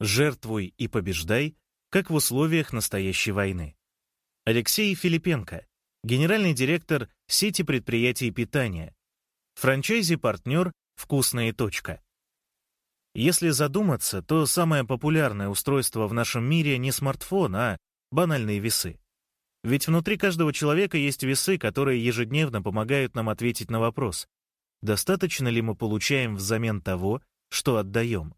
«Жертвуй и побеждай», как в условиях настоящей войны. Алексей Филипенко, генеральный директор сети предприятий питания, франчайзи-партнер «Вкусная точка». Если задуматься, то самое популярное устройство в нашем мире не смартфон, а банальные весы. Ведь внутри каждого человека есть весы, которые ежедневно помогают нам ответить на вопрос, достаточно ли мы получаем взамен того, что отдаем.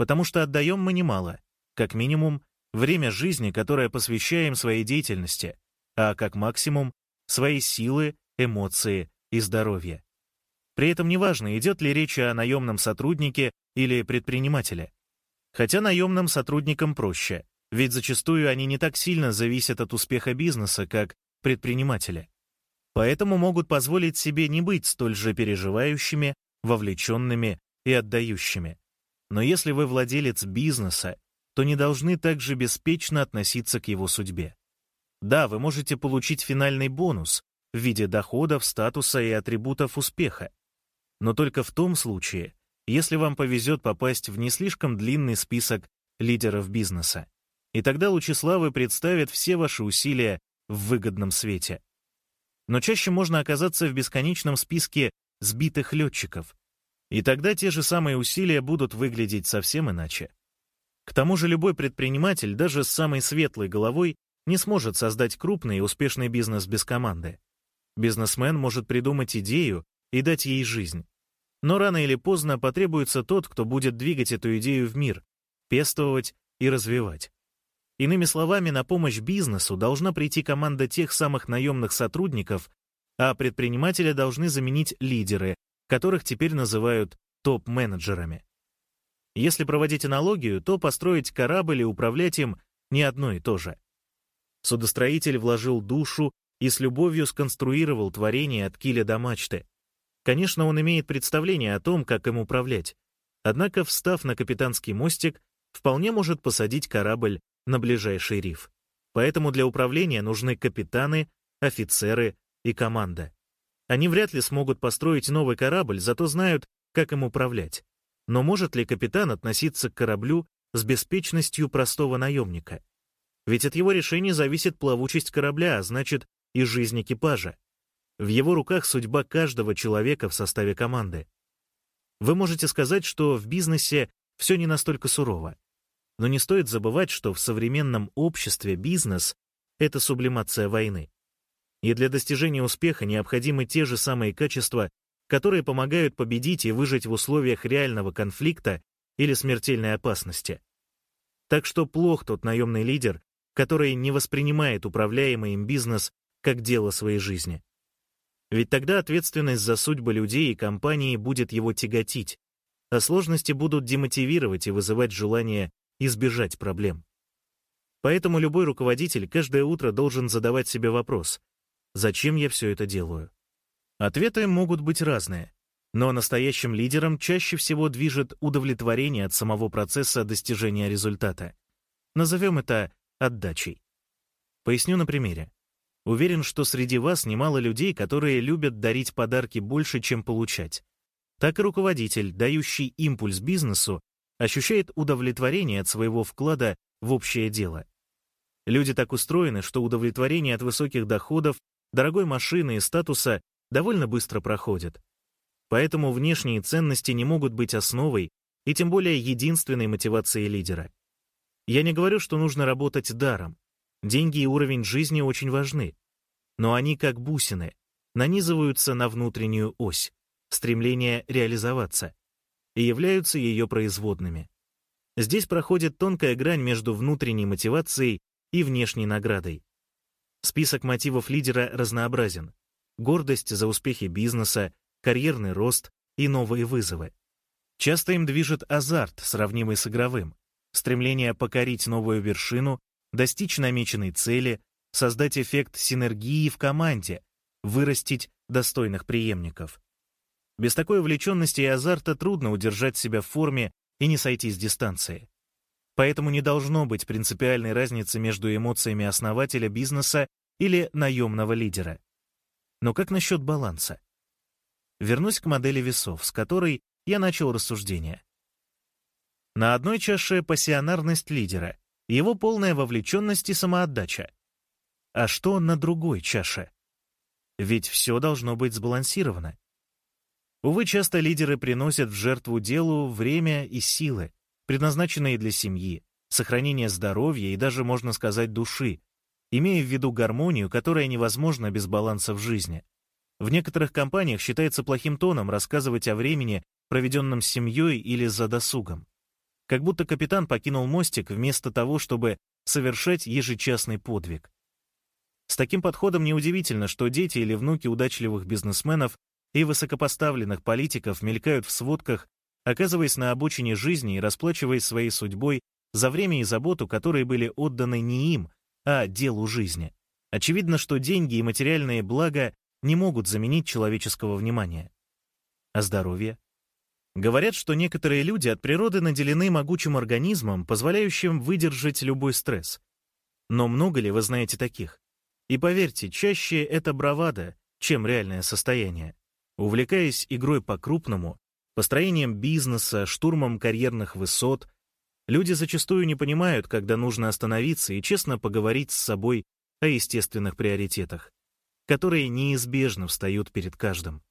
Потому что отдаем мы немало, как минимум, время жизни, которое посвящаем своей деятельности, а как максимум, свои силы, эмоции и здоровье. При этом неважно, идет ли речь о наемном сотруднике или предпринимателе. Хотя наемным сотрудникам проще, ведь зачастую они не так сильно зависят от успеха бизнеса, как предприниматели. Поэтому могут позволить себе не быть столь же переживающими, вовлеченными и отдающими. Но если вы владелец бизнеса, то не должны также беспечно относиться к его судьбе. Да, вы можете получить финальный бонус в виде доходов, статуса и атрибутов успеха, но только в том случае, если вам повезет попасть в не слишком длинный список лидеров бизнеса. И тогда Лучеславы представят все ваши усилия в выгодном свете. Но чаще можно оказаться в бесконечном списке сбитых летчиков. И тогда те же самые усилия будут выглядеть совсем иначе. К тому же любой предприниматель, даже с самой светлой головой, не сможет создать крупный и успешный бизнес без команды. Бизнесмен может придумать идею и дать ей жизнь. Но рано или поздно потребуется тот, кто будет двигать эту идею в мир, пестовать и развивать. Иными словами, на помощь бизнесу должна прийти команда тех самых наемных сотрудников, а предпринимателя должны заменить лидеры, которых теперь называют топ-менеджерами. Если проводить аналогию, то построить корабль и управлять им не одно и то же. Судостроитель вложил душу и с любовью сконструировал творение от киля до мачты. Конечно, он имеет представление о том, как им управлять. Однако, встав на капитанский мостик, вполне может посадить корабль на ближайший риф. Поэтому для управления нужны капитаны, офицеры и команда. Они вряд ли смогут построить новый корабль, зато знают, как им управлять. Но может ли капитан относиться к кораблю с беспечностью простого наемника? Ведь от его решения зависит плавучесть корабля, а значит и жизнь экипажа. В его руках судьба каждого человека в составе команды. Вы можете сказать, что в бизнесе все не настолько сурово. Но не стоит забывать, что в современном обществе бизнес — это сублимация войны. И для достижения успеха необходимы те же самые качества, которые помогают победить и выжить в условиях реального конфликта или смертельной опасности. Так что плох тот наемный лидер, который не воспринимает управляемый им бизнес как дело своей жизни. Ведь тогда ответственность за судьбы людей и компании будет его тяготить, а сложности будут демотивировать и вызывать желание избежать проблем. Поэтому любой руководитель каждое утро должен задавать себе вопрос «Зачем я все это делаю?». Ответы могут быть разные, но настоящим лидером чаще всего движет удовлетворение от самого процесса достижения результата. Назовем это отдачей. Поясню на примере. Уверен, что среди вас немало людей, которые любят дарить подарки больше, чем получать. Так и руководитель, дающий импульс бизнесу, ощущает удовлетворение от своего вклада в общее дело. Люди так устроены, что удовлетворение от высоких доходов, дорогой машины и статуса довольно быстро проходит. Поэтому внешние ценности не могут быть основой и тем более единственной мотивацией лидера. Я не говорю, что нужно работать даром. Деньги и уровень жизни очень важны. Но они, как бусины, нанизываются на внутреннюю ось, стремление реализоваться, и являются ее производными. Здесь проходит тонкая грань между внутренней мотивацией и внешней наградой. Список мотивов лидера разнообразен. Гордость за успехи бизнеса, карьерный рост и новые вызовы. Часто им движет азарт, сравнимый с игровым, стремление покорить новую вершину достичь намеченной цели, создать эффект синергии в команде, вырастить достойных преемников. Без такой увлеченности и азарта трудно удержать себя в форме и не сойти с дистанции. Поэтому не должно быть принципиальной разницы между эмоциями основателя бизнеса или наемного лидера. Но как насчет баланса? Вернусь к модели весов, с которой я начал рассуждение. На одной чаше пассионарность лидера, его полная вовлеченность и самоотдача. А что на другой чаше? Ведь все должно быть сбалансировано. Увы, часто лидеры приносят в жертву делу время и силы, предназначенные для семьи, сохранения здоровья и даже, можно сказать, души, имея в виду гармонию, которая невозможна без баланса в жизни. В некоторых компаниях считается плохим тоном рассказывать о времени, проведенном с семьей или за досугом. Как будто капитан покинул мостик вместо того, чтобы совершать ежечасный подвиг. С таким подходом неудивительно, что дети или внуки удачливых бизнесменов и высокопоставленных политиков мелькают в сводках, оказываясь на обочине жизни и расплачиваясь своей судьбой за время и заботу, которые были отданы не им, а делу жизни. Очевидно, что деньги и материальные блага не могут заменить человеческого внимания. А здоровье? Говорят, что некоторые люди от природы наделены могучим организмом, позволяющим выдержать любой стресс. Но много ли вы знаете таких? И поверьте, чаще это бравада, чем реальное состояние. Увлекаясь игрой по-крупному, построением бизнеса, штурмом карьерных высот, люди зачастую не понимают, когда нужно остановиться и честно поговорить с собой о естественных приоритетах, которые неизбежно встают перед каждым.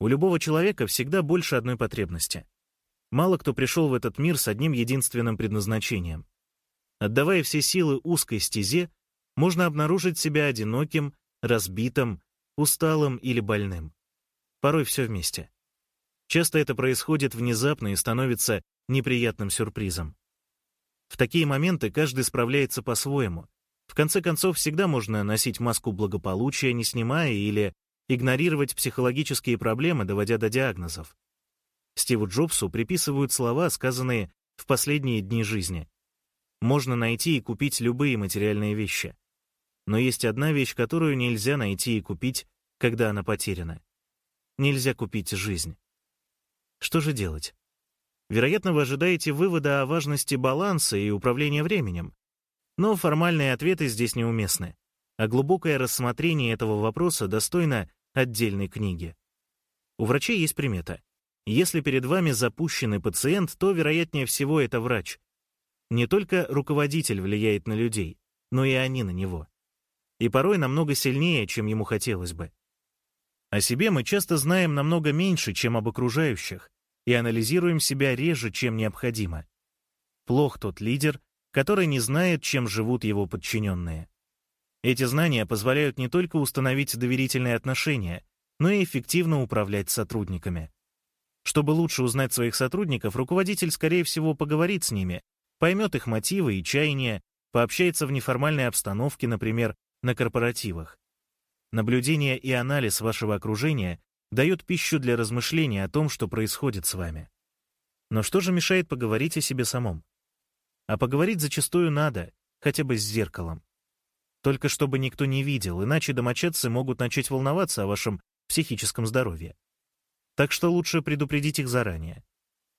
У любого человека всегда больше одной потребности. Мало кто пришел в этот мир с одним единственным предназначением. Отдавая все силы узкой стезе, можно обнаружить себя одиноким, разбитым, усталым или больным. Порой все вместе. Часто это происходит внезапно и становится неприятным сюрпризом. В такие моменты каждый справляется по-своему. В конце концов, всегда можно носить маску благополучия, не снимая, или игнорировать психологические проблемы, доводя до диагнозов. Стиву Джобсу приписывают слова, сказанные в последние дни жизни. Можно найти и купить любые материальные вещи. Но есть одна вещь, которую нельзя найти и купить, когда она потеряна. Нельзя купить жизнь. Что же делать? Вероятно, вы ожидаете вывода о важности баланса и управления временем. Но формальные ответы здесь неуместны а глубокое рассмотрение этого вопроса достойно отдельной книги. У врачей есть примета. Если перед вами запущенный пациент, то, вероятнее всего, это врач. Не только руководитель влияет на людей, но и они на него. И порой намного сильнее, чем ему хотелось бы. О себе мы часто знаем намного меньше, чем об окружающих, и анализируем себя реже, чем необходимо. Плох тот лидер, который не знает, чем живут его подчиненные. Эти знания позволяют не только установить доверительные отношения, но и эффективно управлять сотрудниками. Чтобы лучше узнать своих сотрудников, руководитель, скорее всего, поговорит с ними, поймет их мотивы и чаяния, пообщается в неформальной обстановке, например, на корпоративах. Наблюдение и анализ вашего окружения дают пищу для размышления о том, что происходит с вами. Но что же мешает поговорить о себе самом? А поговорить зачастую надо, хотя бы с зеркалом. Только чтобы никто не видел, иначе домочадцы могут начать волноваться о вашем психическом здоровье. Так что лучше предупредить их заранее.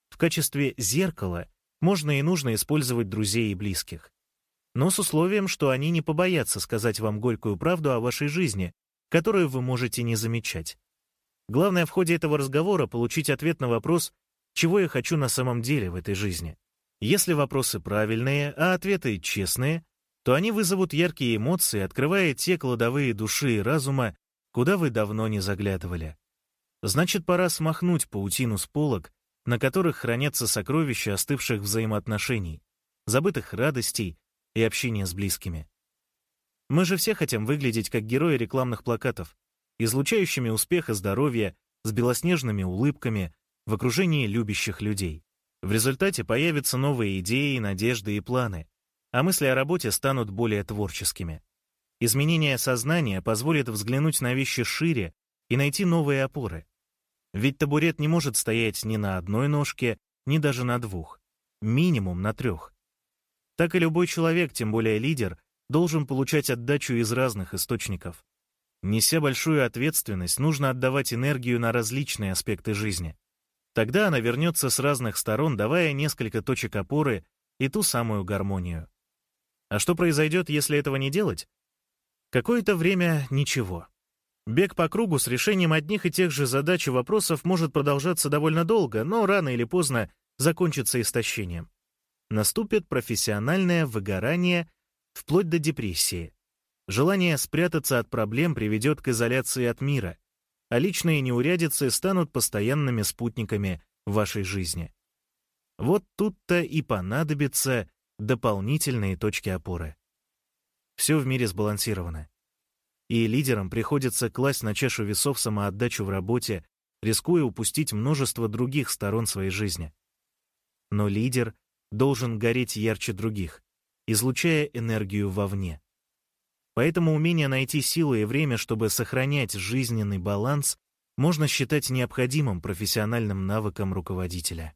В качестве зеркала можно и нужно использовать друзей и близких. Но с условием, что они не побоятся сказать вам горькую правду о вашей жизни, которую вы можете не замечать. Главное в ходе этого разговора получить ответ на вопрос, чего я хочу на самом деле в этой жизни. Если вопросы правильные, а ответы честные, то они вызовут яркие эмоции, открывая те кладовые души и разума, куда вы давно не заглядывали. Значит, пора смахнуть паутину с полок, на которых хранятся сокровища остывших взаимоотношений, забытых радостей и общения с близкими. Мы же все хотим выглядеть как герои рекламных плакатов, излучающими успех и здоровье, с белоснежными улыбками, в окружении любящих людей. В результате появятся новые идеи, надежды и планы, а мысли о работе станут более творческими. Изменение сознания позволит взглянуть на вещи шире и найти новые опоры. Ведь табурет не может стоять ни на одной ножке, ни даже на двух. Минимум на трех. Так и любой человек, тем более лидер, должен получать отдачу из разных источников. Неся большую ответственность, нужно отдавать энергию на различные аспекты жизни. Тогда она вернется с разных сторон, давая несколько точек опоры и ту самую гармонию. А что произойдет, если этого не делать? Какое-то время ничего. Бег по кругу с решением одних и тех же задач и вопросов может продолжаться довольно долго, но рано или поздно закончится истощением. Наступит профессиональное выгорание вплоть до депрессии. Желание спрятаться от проблем приведет к изоляции от мира, а личные неурядицы станут постоянными спутниками вашей жизни. Вот тут-то и понадобятся дополнительные точки опоры. Все в мире сбалансировано. И лидерам приходится класть на чашу весов самоотдачу в работе, рискуя упустить множество других сторон своей жизни. Но лидер должен гореть ярче других, излучая энергию вовне. Поэтому умение найти силы и время, чтобы сохранять жизненный баланс, можно считать необходимым профессиональным навыком руководителя.